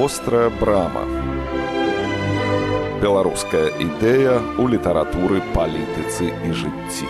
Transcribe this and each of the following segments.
вострая брама. Беларуская ідэя ў літаратуры палітыцы і жыцці.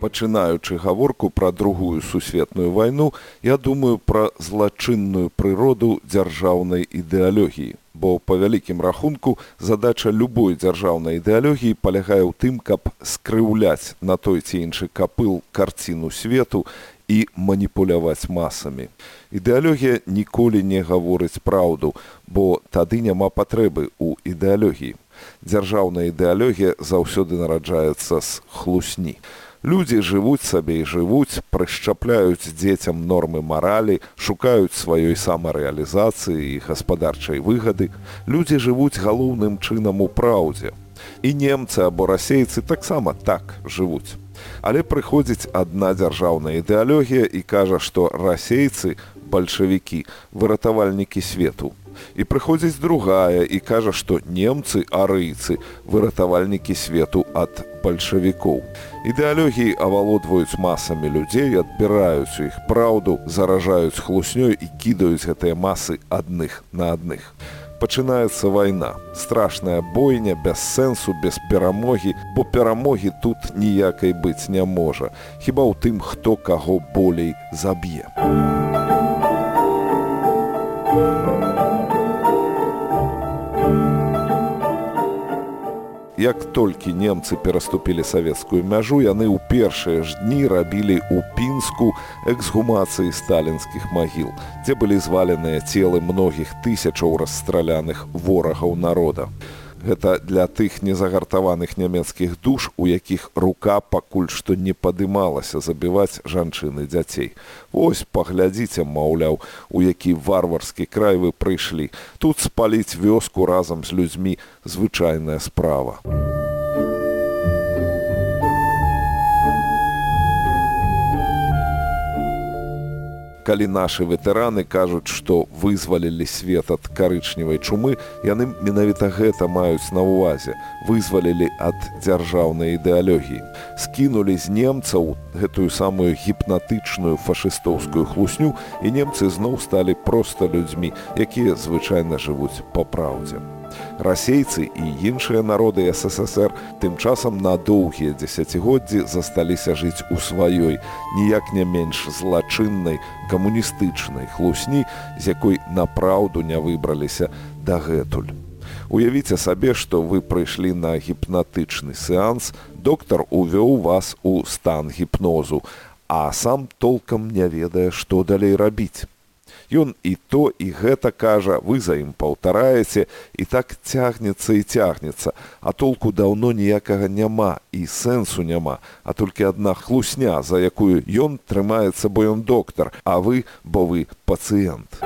Пачынаючы гаворку пра другую сусветную вайну я думаю пра злачынную прыроду дзяржаўнай ідэалогіі бо па вялікім рахунку задача любой дзяржаўнай ідэалогіі палягае ў тым, каб скрыўляць на той ці іншы капыл карціну свету і маніпуляваць масамі. Ідэалогія ніколі не гаворыць праўду, бо тады няма патрэбы ў ідэалогіі. Дзяржаўная ідэалогія заўсёды нараджаецца з хлусні. Людзі жывуць сабе і жывуць, прышчапляюць дзецям нормы маралі, шукаюць сваёй самарэалізацыі і гаспадарчай выгады. Людзі жывуць галоўным чынам у праўдзе. І немцы або расейцы таксама так жывуць. Але прыходзіць адна дзяржаўная ідэалогія і кажа, што расейцы, бальшавікі, выратавальнікі свету, і прыходзіць другая і кажа, што немцы арыйцы выратавальнікі свету ад бальшавікоў. Ідэалогіі авалодваюць масамі людзей, адбіраюць у іх праўду, заражаюць хлуснёй і кідаюць гэтыя масы адных на адных. Пачынаецца вайна, страшная бойня без сэнсу без перамогі, бо перамогі тут ніякай быць не можа, хіба ў тым, хто каго болей заб'е. Як толькі немцы пераступілі савецкую мяжу яны ў першыя ж дні рабілі ў пінску эксгумацыі сталінскіх магіл дзе былі зваленыя целы многіх тысячаў расстраляных ворагаў народа гэта для тых незагартаваных нямецкіх душ у якіх рука пакуль што не падымалася забіваць жанчыны дзяцей. Ось паглядзіце маўляў у які варварскі край вы прыйшлі. Тут спаліць вёску разам з людзьмі звычайная справа калі нашы ветэраны кажуць, што вызвалілі свет ад карычневай чумы, яны менавіта гэта маюць на ўвазе, вызвалілі ад дзяржаўнай ідэалогіі. Скінулі з немцаў гэтую самую гіпнатычную фашыстоўскую хлусню і немцы зноў сталі проста людзьмі, якія звычайна жывуць па праўдзе расейцы і іншыя народы ссср тым часам на доўгія дзесяцігоддзі засталіся жыць у сваёй ніяк не менш злачыннай камуністычнай хлусні з якой на праўду не выбраліся дагэтуль. Уявіце сабе што вы прыйшлі на гіпнатычны сеанс доктар увёў вас у стан гіпнозу а сам толкам не ведае што далей рабіць Ён і то і гэта кажа, вы за ім паўтараеце і так цягнецца і цягнецца, а толку даўно ніякага няма і сэнсу няма, а толькі адна хлусня, за якую ён трымаецца, бо ён доктар, а вы, бо вы пацыент.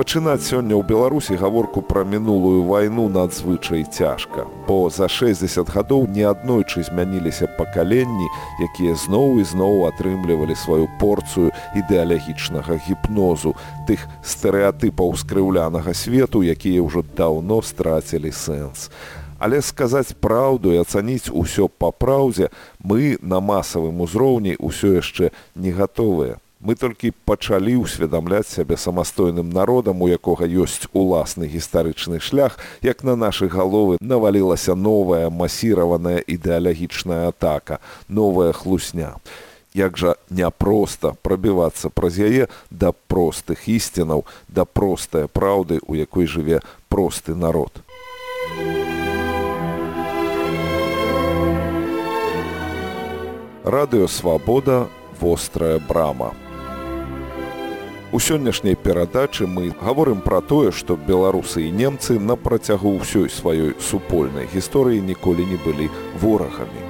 Пачынаць сёння ў беларусі гаворку пра мінулую вайну надзвычай цяжка бо за 60 гадоў не аднойчы змяніліся пакаленні якія зноў і зноў атрымлівалі сваю порцыю ідэалагічнага гіпнозу тых стэеатыпаў скрыўлянага свету якія ўжо даўно страцілі сэнс. Але сказаць праўду і ацаніць усё па праўдзе мы на масавым узроўні ўсё яшчэ не гатовыя мы толькі пачалі ўсведамляць сябе самастойным народам, у якога ёсць уласны гістарычны шлях, як на нашы галовы навалілася новая масіраваная ідэалагічная атака, новая хлусня. Як жа няпроста прабівацца праз яе да простых ісцінаў, да простай праўды, у якой жыве просты народ. Радыёвабода вострая брама. У сённяшняй перадачы мы гаворым пра тое, што беларусы і немцы на працягу ўсёй сваёй супольнай гісторыі ніколі не былі ворагамі.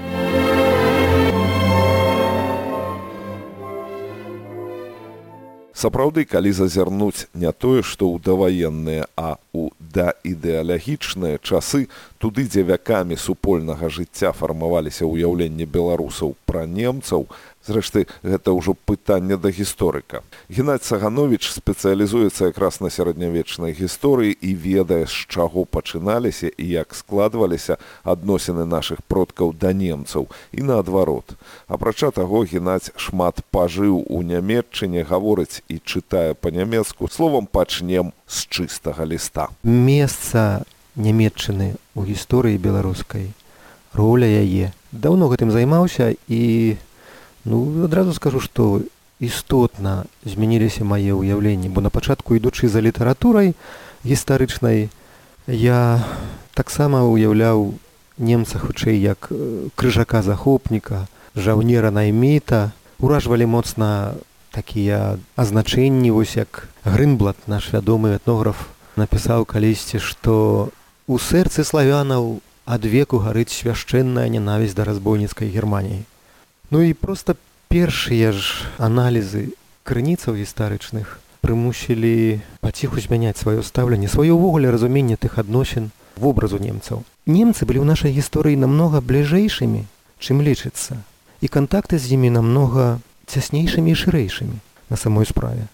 Сапраўды, калі зазірнуць не тое, што ў даваенныя, а ў даідэалагічныя часы, туды, дзе вякамі супольнага жыцця фармаваліся ўяўленні беларусаў пра немцаў, Зрэшты, гэта ўжо пытанне да гісторыка. Геннадзь Саганович спецыялізуецца якраз на сярэднявечнай гісторыі і ведае, з чаго пачыналіся і як складваліся адносіны нашых продкаў да немцаў і наадварот. Апрача таго, Геннадзь шмат пажыў у нямметчыне, гаворыць і чытае па-нямецку, словам пачнем з чыстага ліста. Месца нямметчыны ў гісторыі беларускай, роля яе. Даўно гэтым займаўся і Ну адразу скажу, што істотна змяніліся мае ўяўленні, бо на пачатку ідучы за літаратурай гістарычнай я таксама ўяўляў немца хутчэй як крыжака захопніка, жаўнера найміта, уражвалі моцна такія азначэнні вось як Грынблат, наш вядомы этнограф напісаў калісьці, што у сэрцы славянаў ад веку гарыць свяшчэнная ненавісць да разбойніцкай германіі. Ну і проста першыя ж аналізы крыніцаў гістарычных прымусілі паціху змяняць сваё стаўленне, сваё ўвогуле разуменне тых адносін вобразу немцаў. Немцы былі ў нашай гісторыі намнога бліжэйшымі, чым лічыцца. І кантакты з імі намнога цяснейшымі і шырэйшымі на самой справе.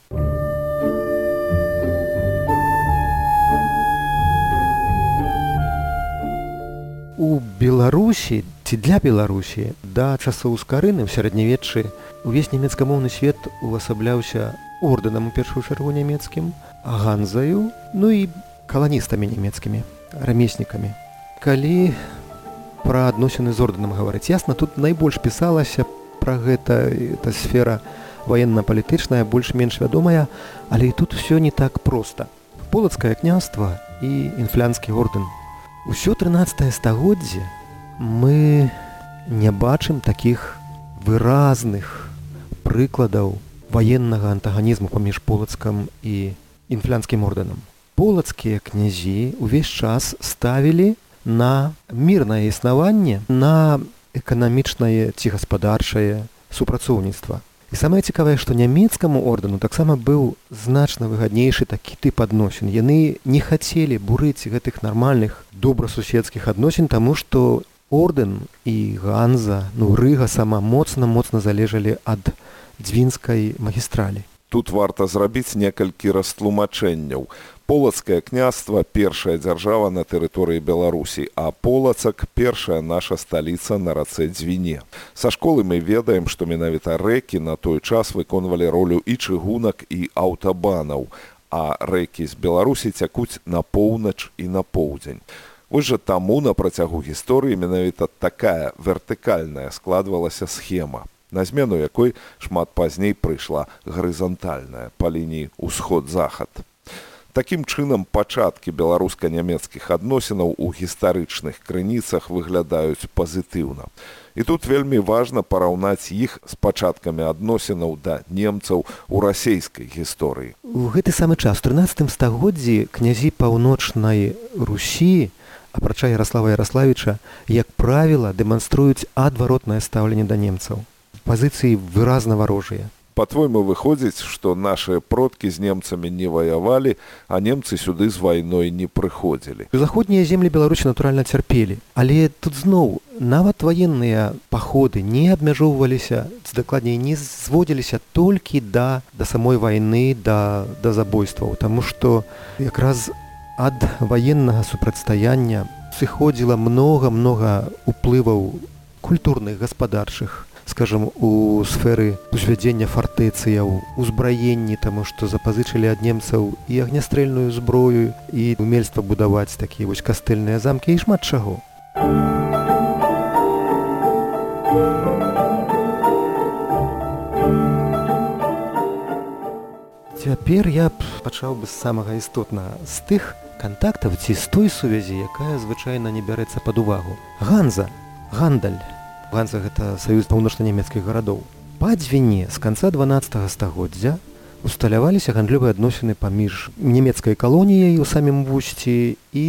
У Беларусі ці для Беларусі да часоў скарыны ў сярэднявеччы увесь нямецкамоўны свет увасабляўся ордэнам у першую чаргу нямецкім, ганзаю, ну і каланістамі нямецкімі, рамеснікамі. Калі пра адносіны з ордэнам гаварыць ясна, тут найбольш пісалася пра гэта эта сфера ваенна-палітычная, больш-менш вядомая, але і тут усё не так проста. Полацкае княства і інфлянскі ордэн Усё 13 стагоддзе мы не бачым такіх выразных прыкладаў ваеннага антаганізму паміж полацкам і інфлянскім ордэнам. Полацкія князі ўвесь час ставілі на мірнае існаванне на эканамічнае ці гаспадарчае супрацоўніцтва. І самае цікавае, што нямецкаму ордэну таксама быў значна выгаднейшы такі тып адносін. Яны не хацелі бурыць гэтых нармальных добрасуседскіх адносін, таму што ордэн і ганза, ну рыга сама моцна моцна залежалі ад дзвінскай магістралі. Тут варта зрабіць некалькі растлумачэнняў. Полацкае княства першая дзяржава на тэрыторыі Беларусі, а полацак першая наша сталіца на рацэ дзвіне. Са школы мы ведаем, што менавіта рэкі на той час выконвалі ролю і чыгунак і аўтабанаў, а рэкі з Беларусі цякуць на поўнач і на поўдзень. Вось жа таму на працягу гісторыі менавіта такая вертыкальная складвалася схема на змену якой шмат пазней прыйшла гарызантальная па лініі ўсход-захад. Такім чынам пачаткі беларуска-нямецкіх адносінаў у гістарычных крыніцах выглядаюць пазітыўна. І тут вельмі важна параўнаць іх з пачаткамі адносінаў да немцаў у расійскай гісторыі. У гэты самы час 13 стагоддзі князі паўночнай Русі, апрача Ярослава Ярославіча, як правіла, дэманструюць адваротнае стаўленне да немцаў. Пазіцыі выразна варожыя по-твойму выходзіць што нашыя продкі з немцамі не ваявалі а немцы сюды з вайной не прыходзілі? Заходнія землі беларусі натуральна цярпелі. Але тут зноў нават ваенныя паходы не абмяжоўваліся дакладней не зводзіліся толькі да да самой вайны да да забойстваў. Таму што якраз ад ваеннага супрацьстаяння сыходзіла многа многа уплываў культурных гаспадарчых скажем у сферы узвядзення фартэцыяў узбраенні таму што запазычылі ад немцаў і агнястрэльную зброю і умельства будаваць такія вось кастэльныя замкі і шмат чаго. Цяпер я б пачаў бы з самага істотна з тых кантактаў ці з той сувязі, якая звычайна не бярэцца пад увагу. Ганза, гандаль, Ганза гэта саюз паўночна-нямецкіх гарадоў. Па дзвіне з канца 12 стагоддзя усталяваліся гандлёвыя адносіны паміж нямецкай калоніяй у самім вусці і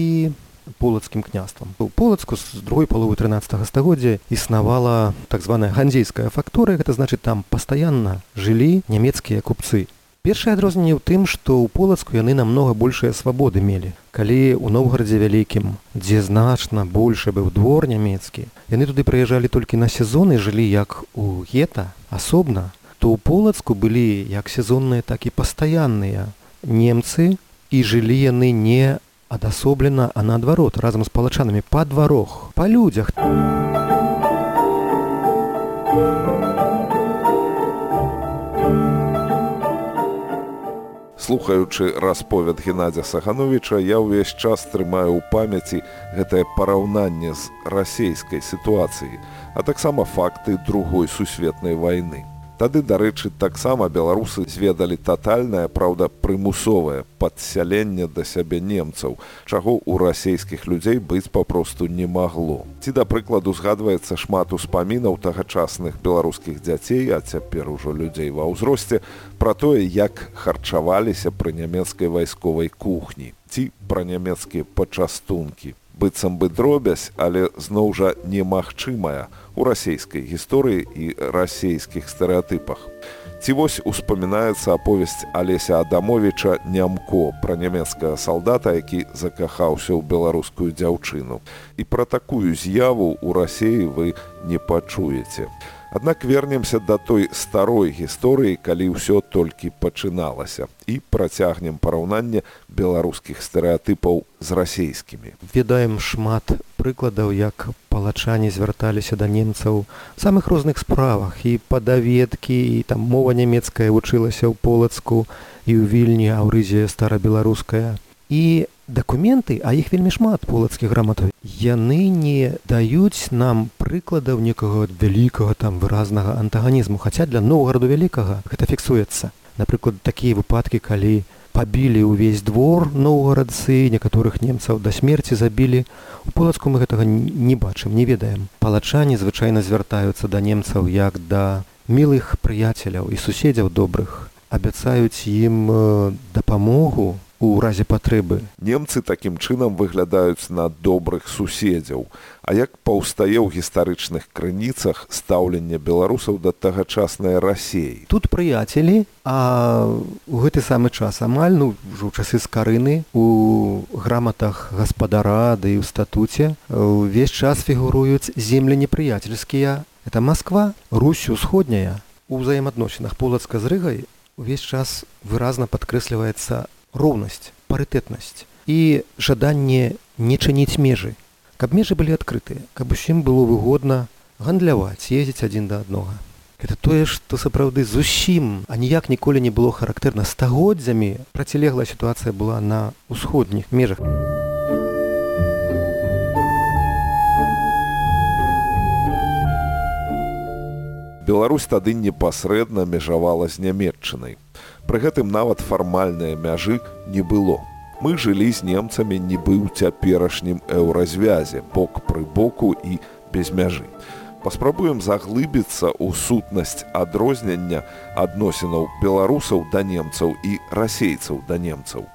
полацкім княствам. У полацку з другой паловы 13 стагоддзя існавала так званая ганзейская факторыя, гэта значыць там пастаянна жылі нямецкія купцы. Першае адрозненне ў тым што ў полацку яны намнога большыя свабоды мелі. Калі ў новгарадзе вялікім дзе значна большы быў двор нямецкі яны туды прыязджалі толькі на сезоны жылі як у гета асобна то ў полацку былі як сезонныя так і пастаянныя. Немцы і жылі яны не адасоблена а наадварот разам з палачанамі па дварох па людзях слухаючы расповед геннадзя сагановича я ўвесь час трымаю ў памяці гэтае параўнанне з расійскай сітуацыі а таксама факты другой сусветнай войны Тады, дарэчы, таксама беларусы зведалі татальнае, праўда, прымусовае падсяленне да сябе немцаў, чаго ў расійскіх людзей быць папросту не магло. Ці, да прыкладу, згадваецца шмат успамінаў тагачасных беларускіх дзяцей, а цяпер ужо людзей ва ўзросце, пра тое, як харчаваліся пры нямецкай вайсковай кухні ці пра нямецкія пачастункі быццам бы дробязь, але зноў жа немагчымая у расійскай гісторыі і расійскіх стэеатыпах. Ці вось успамінаецца аповесць Алеся Адамовіча нямко пра нямецкага салдата, які закахаўся ў беларускую дзяўчыну. І пра такую з'яву ў рассеі вы не пачуеце. Аднак вернемся да той старой гісторыі, калі ўсё толькі пачыналася і працягнем параўнанне беларускіх стэеатыпаў з расійскімі. Ведаем шмат прыкладаў, як палачане звярталіся да немцаў самых розных справах і падаведкі і там мова нямецкая вучылася ў полацку і ў вільні аўрызія старабеларуская. І дакументы а іх вельмі шмат полацкіх граматаў. Яны не даюць нам прыкладаў некага вялікага там выразнага антаганізму. Хаця для новгараду вялікага гэта фіксуецца. Напрыклад такія выпадкі калі пабілі ўвесь двор новгарадцы некаторых немцаў да смерці забілі. У полацку мы гэтага не бачым не ведаем. Палачане звычайна звяртаюцца да немцаў як да мілых прыяцеляў і суседзяў добрых. Абяцаюць ім дапамогу у разе патрэбы. Немцы такім чынам выглядаюць на добрых суседзяў. А як паўстае ў гістарычных крыніцах стаўленне беларусаў да тагачаснай рассеі. Тут прыяцелі, а у гэты самы час амаль ну ўжо ў часы скарыны у граматах гаспадара ды да і ў статуце увесь час фігуруюць землі непрыяцельскія. Это Масква, Русь усходняя. У ўзаемадносінах полацка з рыгай увесь час выразна падкрэсліваецца роўнасць парытэтнасць і жаданне не чыніць межы. Каб межы былі адкрытыя каб усім было выгодна гандляваць ездзіць адзін да аднога. Это тое што сапраўды зусім а ніяк ніколі не было характэрна. Стагоддзямі процілеглая сітуацыя была на ўсходніх межах. Беларусь тады непасрэдна межавала з нямметчынай Пры гэтым нават фармальныя мяжы не было. Мы жылі з немцамі нібы ў цяперашнім еўразвязе, бок пры боку і без мяжы. Паспрабуем заглыбіцца ў сутнасць адрознення адносінаў беларусаў да немцаў і расейцаў да немцаў.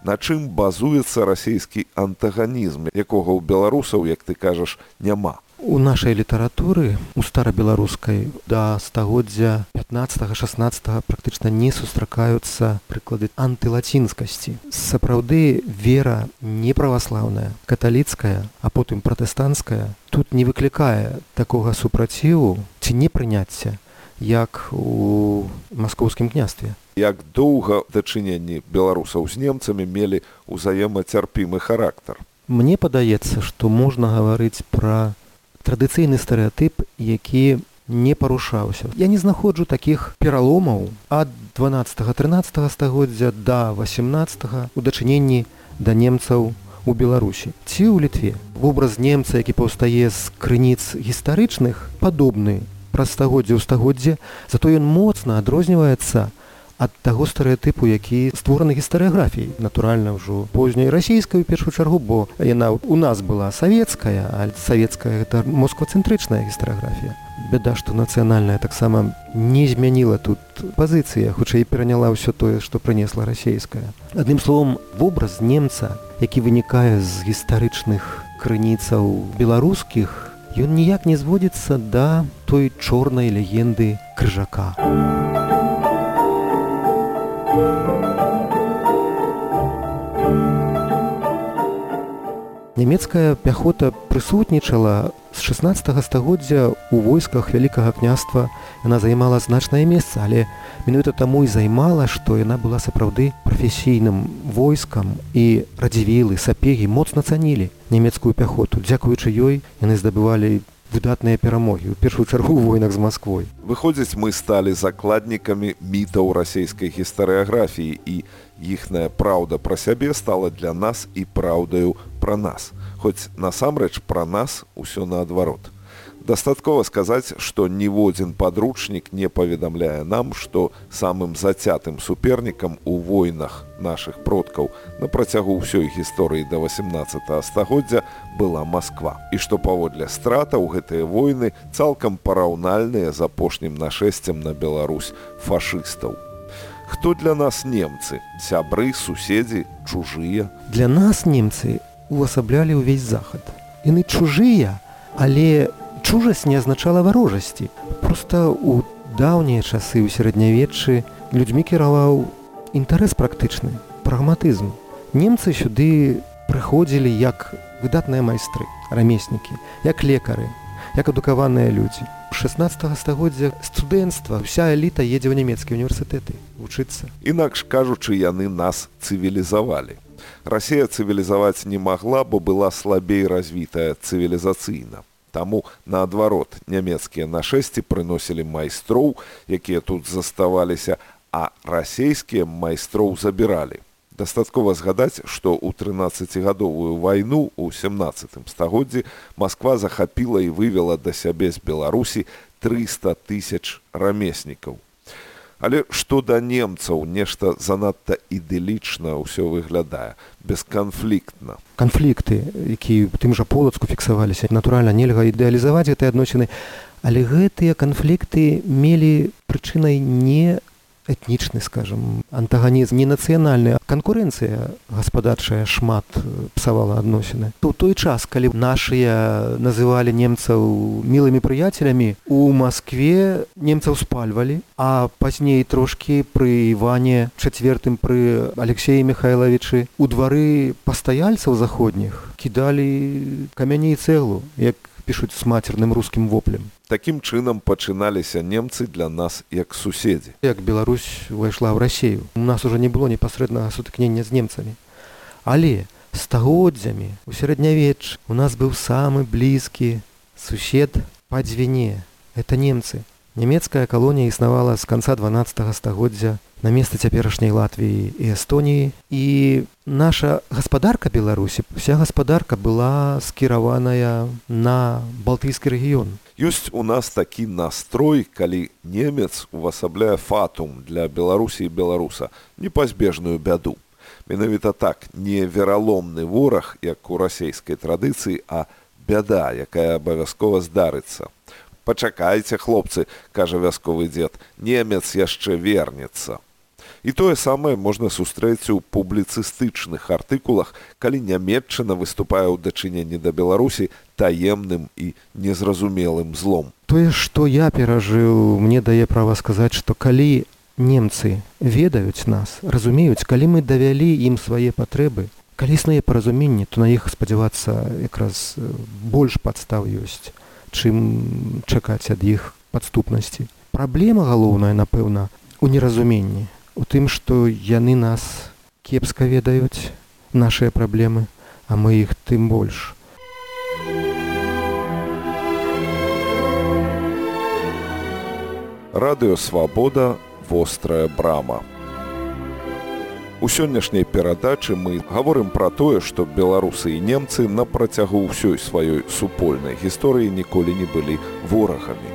На чым базуецца расійскі антаганізм, якога ў беларусаў, як ты кажаш, няма. У нашай літаратуры у старабеларускай да стагоддзя 15-16 практычна не сустракаюцца прыклады антылацінскасці. Сапраўды вера неправаслаўная, каталіцкая, а потым пратэстанцкая тут не выклікае такога супраціву ці непрыняцця, як у маскоўскім княстве. Як доўга дачыненні беларусаў з немцамі мелі ўзаемацярпімы характар. Мне падаецца, што можна гаварыць пра традыцыйны стэеатып які не парушаўся. Я не знаходжу такіх пераломаў ад 12-13 стагоддзя да 18 у дачыненні да немцаў у беларусі. Ці ў літве. Вобраз немца які паўстае з крыніц гістарычных падобны праз стагоддзя ў стагоддзе зато ён моцна адрозніваецца ад ад таго стэеатыпу які створаны гістарыяграфіяй натуральна ўжо позняй расійскай у першую чаргу бо яна у нас была савецкая а савецкая гэта москвацэнтрычная гістарыяграфія. Бяда што нацыянальная таксама не змяніла тут пазіцыя хутчэй пераняла ўсё тое што прынесла расійская. Адным словом вобраз немца які вынікае з гістарычных крыніцаў беларускіх ён ніяк не зводзіцца да той чорнай легенды крыжака. у Нямецкая пяхота прысутнічала з 16 стагоддзя у войсках вялікага княства яна займала значнае месца, але менавіта таму і займала, што яна была сапраўды прафесійным войскам і радзівілы сапегі моцна цанілі нямецкую пяхоту. Дзякуючы ёй яны здабывалі выдатныя перамогі у першую чаргу войнах з Масквой. Выходзіць, мы сталі закладнікамі мітаў расійскай гістарыяграфіі і іхная праўда пра сябе стала для нас і праўдаю пра нас. Хоць насамрэч пра нас усё наадварот. Дастаткова сказаць, што ніводзін падручнік не паведамляе нам, што самым зацятым супернікам у войнах нашых продкаў на працягу ўсёй гісторыі да 18 стагоддзя была Масква. І што паводле стратаў гэтыя войны цалкам параўнальныя з апошнім нашэсцем на Беларусь фашыстаў. Хто для нас немцы, сябры, суседзі, чужыя? Для нас немцы увасаблялі ўвесь захад. Яны чужыя, але чужасць не азначала варожасці. Проста ў даўнія часы ў сярэднявеччы людзьмі кіраваў інтарэс практычны, прагматызм. Немцы сюды прыходзілі як выдатныя майстры, рамеснікі, як лекары, як адукаваныя людзі. 16 стагоддзя студэнцтва вся эліта едзе ў нямецкія універсітэты вучыцца. Інакш кажучы, яны нас цывілізавалі. Расія цывілізаваць не магла, бо была слабей развітая цывілізацыйна. Таму наадварот нямецкія нашэсці прыносілі майстроў, якія тут заставаліся, а расійскія майстроў забіралі. Дастаткова згадаць, што ў 13гадовую вайну ў 17 стагоддзі Масква захапіла і вывела да сябе з Беларусі 300 тысяч рамеснікаў. Але што да немцаў нешта занадта ідылічна ўсё выглядае бесканфліктна. Канфлікты, якія тым жа полацку фіксаваліся, натуральна нельга ідэалізаваць гэтыя адносіны, але гэтыя канфлікты мелі прычынай не этнічны скажем антаганізм не нацыянальная канкурэнцыя гаспадарчая шмат псавала адносіны. У той час калі нашыя называлі немцаў мілымі прыяцелямі у москве немцаў спальвалі а пазней трошки пры іване чацвертым пры алексеі михайловичы у двары пастаяльцаў заходніх кідалі камяні і цэглу як пішуць с матерным рускім воплем Такім чынам пачыналіся немцы для нас як суседзі. Як Беларусь увайшла ў рассею. У нас ужо не было непасрэднага сутыкнення з немцамі. Але стагоддзямі у сярэднявеч у нас быў самы блізкі сусед па дзвіне. Это немцы. Нямецкая калонія існавала з канца 12 стагоддзя на месца цяперашняй Латвіі і Эстоніі. І наша гаспадарка Беларусі, вся гаспадарка была скіраваная на балтыйскі рэгіён. Ёсць у нас такі настрой, калі немец увасабляе фатум для Беларусі і беларуса непазбежную бяду. Менавіта так не вераломны вораг, як у расійскай традыцыі, а бяда, якая абавязкова здарыцца. Пачакайце, хлопцы, кажа вясковы дзед, немец яшчэ вернецца. І тое самае можна сустрэць у публіцыстычных артыкулах, калі нямметчына выступае ў дачыненні да Беларусі таемным і незразумелым злом. Тое, што я перажыў, мне дае права сказаць, што калі немцы ведаюць нас, разумеюць, калі мы давялі ім свае патрэбы, калі існуе паразуменне, то на іх спадзявацца якраз больш падстаў ёсць, чым чакаць ад іх падступнасці. Праблема галоўная, напэўна, у неразуменні у тым, што яны нас кепска ведаюць нашыя праблемы, а мы іх тым больш. Радыёвабода вострая брама. У сённяшняй перадачы мы гаворым пра тое, што беларусы і немцы на працягу ўсёй сваёй супольнай гісторыі ніколі не былі ворагамі.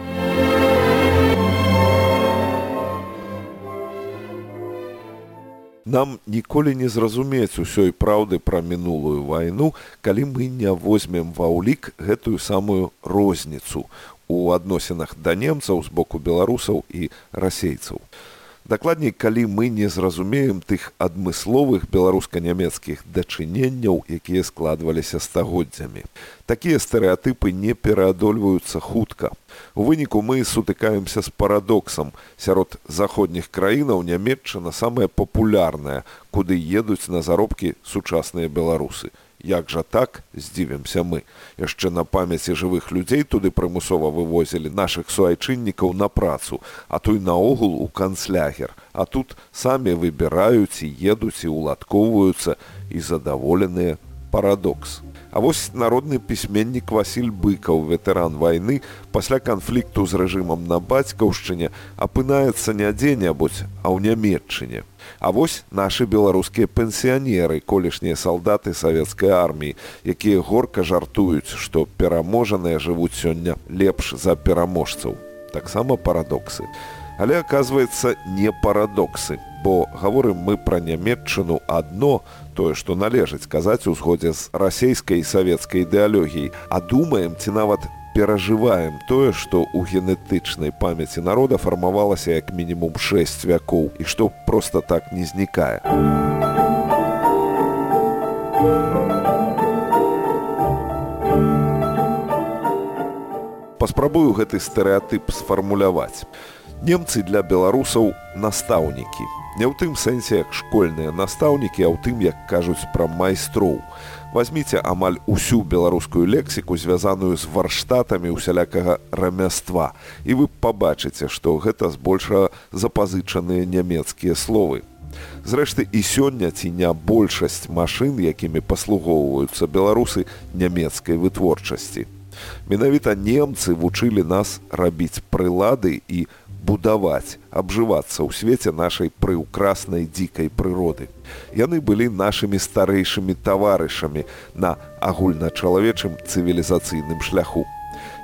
Нам ніколі не зразумець усёй праўды пра мінулую вайну, калі мы не возьмем ва ўлік гэтую самую розніцу у адносінах да немцаў з боку беларусаў і расейцаў. Дакладней, калі мы не зразумеем тых адмысловых беларуска-нямецкіх дачыненняў, якія складваліся стагоддзямі. Такія стэеатыпы не пераадольваюцца хутка. У выніку мы сутыкаемся з парадоксам. Сярод заходніх краінаў нямметчына самая папулярная, куды едуць на заробкі сучасныя беларусы. Як жа так здзівімся мы. Яшчэ на памяці жывых людзей туды прымусова вывозілі нашых суайчыннікаў на працу, а той наогул у канцлягер. А тут самі выбіраюць і едуць і ўладкоўваюцца і задаволеныя парадокс. А вось народны пісьменнік Васіль быкаў, ветэран вайны, пасля канфлікту з рэжымам на бацькаўшчыне апынаецца не дзе-небудзь, а ў нямметчыне. А вось нашы беларускія пенсіянеры, колішнія салдаты савецкай арміі, якія горка жартуюць, што пераможаныя жывуць сёння лепш за пераможцаў. Таксама парадоксы. Але аказваецца не парадоксы, бо гаворым мы пра нямметчыну адно, тое, што належыць казаць у згодзе з расійскай і савецкай ідэалогіяй, а думаем ці нават перажываем тое, што ў генетычнай памяці народа фармавалася як мінімум 6 вякоў і што проста так не знікае. Паспрабую гэты стэеатып сфармуляваць. Немцы для беларусаў настаўнікі не ў тым сэнсе як школьныя настаўнікі а ў тым як кажуць пра майстроў возьмите амаль усю беларускую лексіку звязаную з варштатамі усялякага рамяства і вы пабачыце што гэта збольшага запазычаныя нямецкія словы. Зрэшты і сёння ці не большасць машын якімі паслугоўваюцца беларусы нямецкай вытворчасці. Менавіта немцы вучылі нас рабіць прылады і будаваць, абжывацца ў свеце нашай прыўкраснай дзікай прыроды. Яны былі нашымі старэйшымі таварышамі на агульначалавечым цывілізацыйным шляху.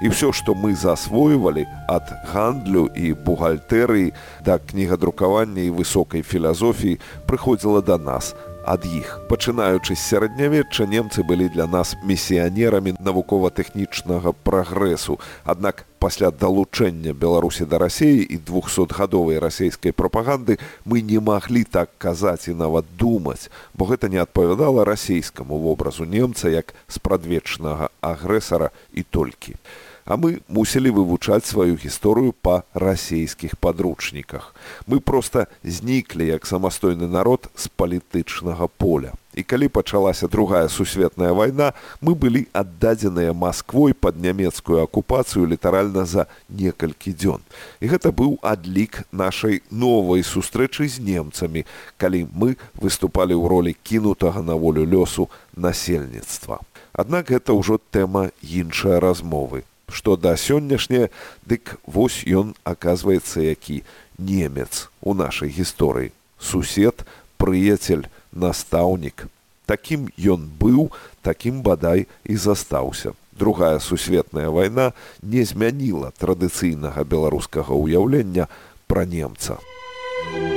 І ўсё, што мы засвойвалі ад гандлю і бухгалтэрыі да кнігадрукавання і высокай філазофіі прыходзіла да нас, ад іх. Пачынаючы з сярэднявечча немцы былі для нас місіянерамі навукова-тэхнічнага прагрэсу. Аднак пасля далучэння Беларусі да рассеі і двухсотгадовай расійскай прапаганды мы не маглі так казаць і нават думаць, бо гэта не адпавядала расійскаму вобразу немца як спрадвечнага агрэсара і толькі а мы мусілі вывучаць сваю гісторыю па расійскіх падручніках. Мы проста зніклі як самастойны народ з палітычнага поля. І калі пачалася другая сусветная вайна, мы былі аддадзеныя Масквой пад нямецкую акупацыю літаральна за некалькі дзён. І гэта быў адлік нашай новай сустрэчы з немцамі, калі мы выступалі ў ролі кінутага на волю лёсу насельніцтва. Аднак гэта ўжо тэма іншай размовы што да сённяшняе, дык вось ён аказваецца які немец у нашай гісторыі. Сусед, прыяцель, настаўнік. Такім ён быў, такім бадай і застаўся. Другая сусветная вайна не змяніла традыцыйнага беларускага ўяўлення пра немца. Thank you.